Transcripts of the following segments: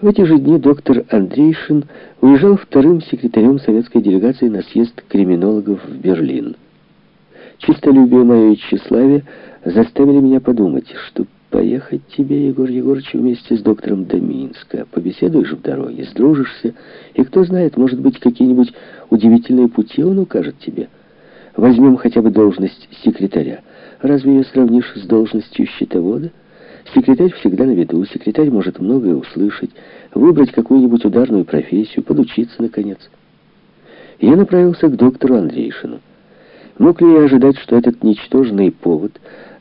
В эти же дни доктор Андрейшин уезжал вторым секретарем советской делегации на съезд криминологов в Берлин. Чистолюбие мое и тщеславие заставили меня подумать, что поехать тебе, Егор Егорович, вместе с доктором до. Побеседуешь в дороге, сдружишься, и кто знает, может быть, какие-нибудь удивительные пути он укажет тебе. Возьмем хотя бы должность секретаря. Разве ее сравнишь с должностью счетовода? Секретарь всегда на виду, секретарь может многое услышать, выбрать какую-нибудь ударную профессию, подучиться, наконец. Я направился к доктору Андрейшину. Мог ли я ожидать, что этот ничтожный повод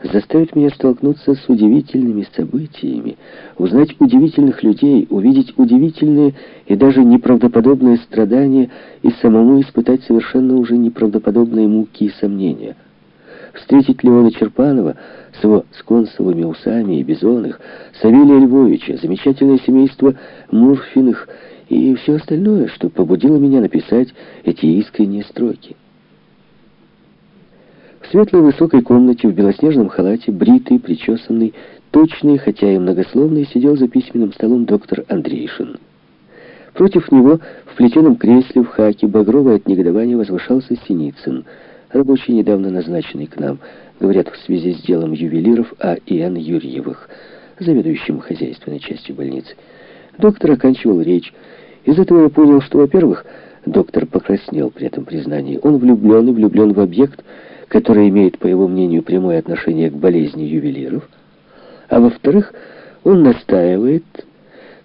заставит меня столкнуться с удивительными событиями, узнать удивительных людей, увидеть удивительные и даже неправдоподобные страдания и самому испытать совершенно уже неправдоподобные муки и сомнения? Встретить Леона Черпанова с его сконсовыми усами и бизонных, Савелия Львовича, замечательное семейство Мурфиных и все остальное, что побудило меня написать эти искренние строки. В светлой высокой комнате в белоснежном халате, бритый, причесанный, точный, хотя и многословный, сидел за письменным столом доктор Андрейшин. Против него в плетеном кресле в хаке, багровое от негодования, возвышался Синицын, рабочий, недавно назначенный к нам, говорят, в связи с делом ювелиров А. и Н. Юрьевых, заведующим хозяйственной частью больницы. Доктор оканчивал речь. Из этого я понял, что, во-первых, доктор покраснел при этом признании. Он влюблен и влюблен в объект, который имеет, по его мнению, прямое отношение к болезни ювелиров, а во-вторых, он настаивает,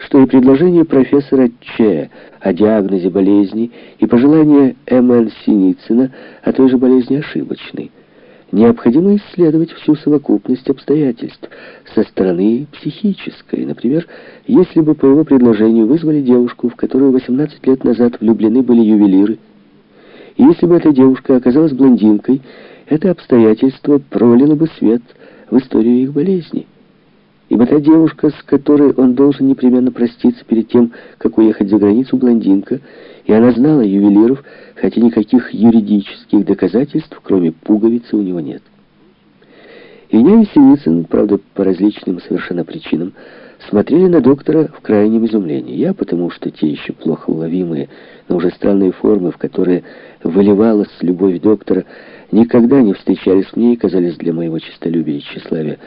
что и предложение профессора Ч о диагнозе болезни и пожелание М.Н. Синицына о той же болезни ошибочны. Необходимо исследовать всю совокупность обстоятельств со стороны психической. Например, если бы по его предложению вызвали девушку, в которую 18 лет назад влюблены были ювелиры, и если бы эта девушка оказалась блондинкой, это обстоятельство пролило бы свет в историю их болезни. Ибо та девушка, с которой он должен непременно проститься перед тем, как уехать за границу, блондинка, и она знала ювелиров, хотя никаких юридических доказательств, кроме пуговицы, у него нет. Илья и Синицын, правда, по различным совершенно причинам, смотрели на доктора в крайнем изумлении. Я, потому что те еще плохо уловимые, но уже странные формы, в которые выливалась любовь доктора, никогда не встречались мне и казались для моего честолюбия и тщеславия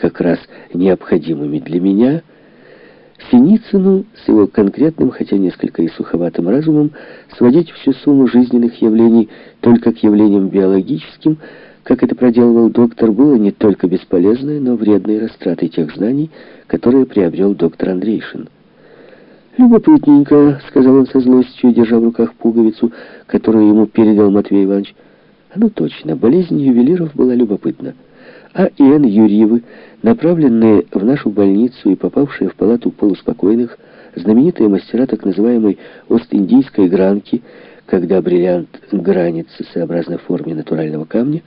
как раз необходимыми для меня, Синицыну с его конкретным, хотя несколько и суховатым разумом, сводить всю сумму жизненных явлений только к явлениям биологическим, как это проделывал доктор, было не только бесполезной, но вредной растратой тех знаний, которые приобрел доктор Андрейшин. «Любопытненько», — сказал он со злостью, держа в руках пуговицу, которую ему передал Матвей Иванович. «Ну точно, болезнь ювелиров была любопытна». А Н. Юрьевы, направленные в нашу больницу и попавшие в палату полуспокойных, знаменитые мастера так называемой Ост-Индийской гранки, когда бриллиант гранится сообразно форме натурального камня,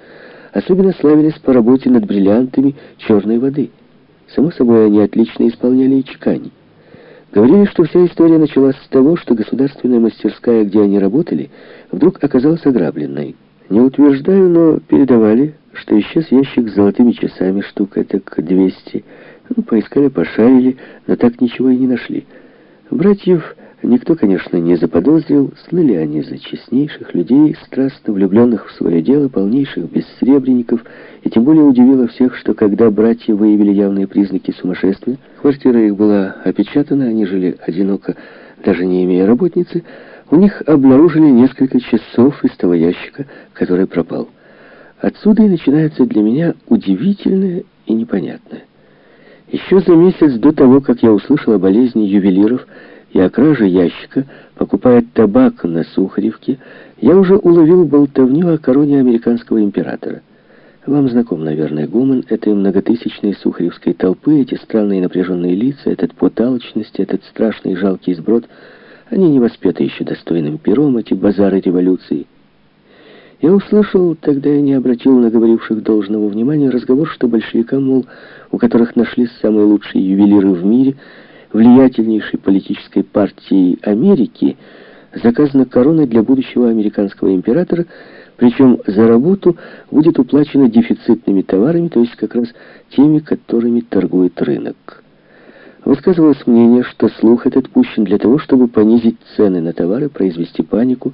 особенно славились по работе над бриллиантами черной воды. Само собой, они отлично исполняли и чекань. Говорили, что вся история началась с того, что государственная мастерская, где они работали, вдруг оказалась ограбленной. Не утверждаю, но передавали, что исчез ящик с золотыми часами, штук этак 200. Ну, поискали, пошарили, но так ничего и не нашли. Братьев никто, конечно, не заподозрил, слыли они за честнейших людей, страстно влюбленных в свое дело, полнейших бессребренников, и тем более удивило всех, что когда братья выявили явные признаки сумасшествия, квартира их была опечатана, они жили одиноко, даже не имея работницы, у них обнаружили несколько часов из того ящика, который пропал. Отсюда и начинается для меня удивительное и непонятное. Еще за месяц до того, как я услышал о болезни ювелиров и о краже ящика, покупая табак на Сухаревке, я уже уловил болтовню о короне американского императора. Вам знаком, наверное, гуман этой многотысячной сухаревской толпы, эти странные напряженные лица, этот поталочность, этот страшный жалкий сброд — они не воспеты еще достойным пером, эти базары революции. Я услышал, тогда я не обратил на говоривших должного внимания, разговор, что большевикам, мол, у которых нашлись самые лучшие ювелиры в мире, влиятельнейшей политической партии Америки, заказана корона для будущего американского императора, причем за работу будет уплачено дефицитными товарами, то есть как раз теми, которыми торгует рынок. Высказывалось мнение, что слух этот пущен для того, чтобы понизить цены на товары, произвести панику,